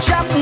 chop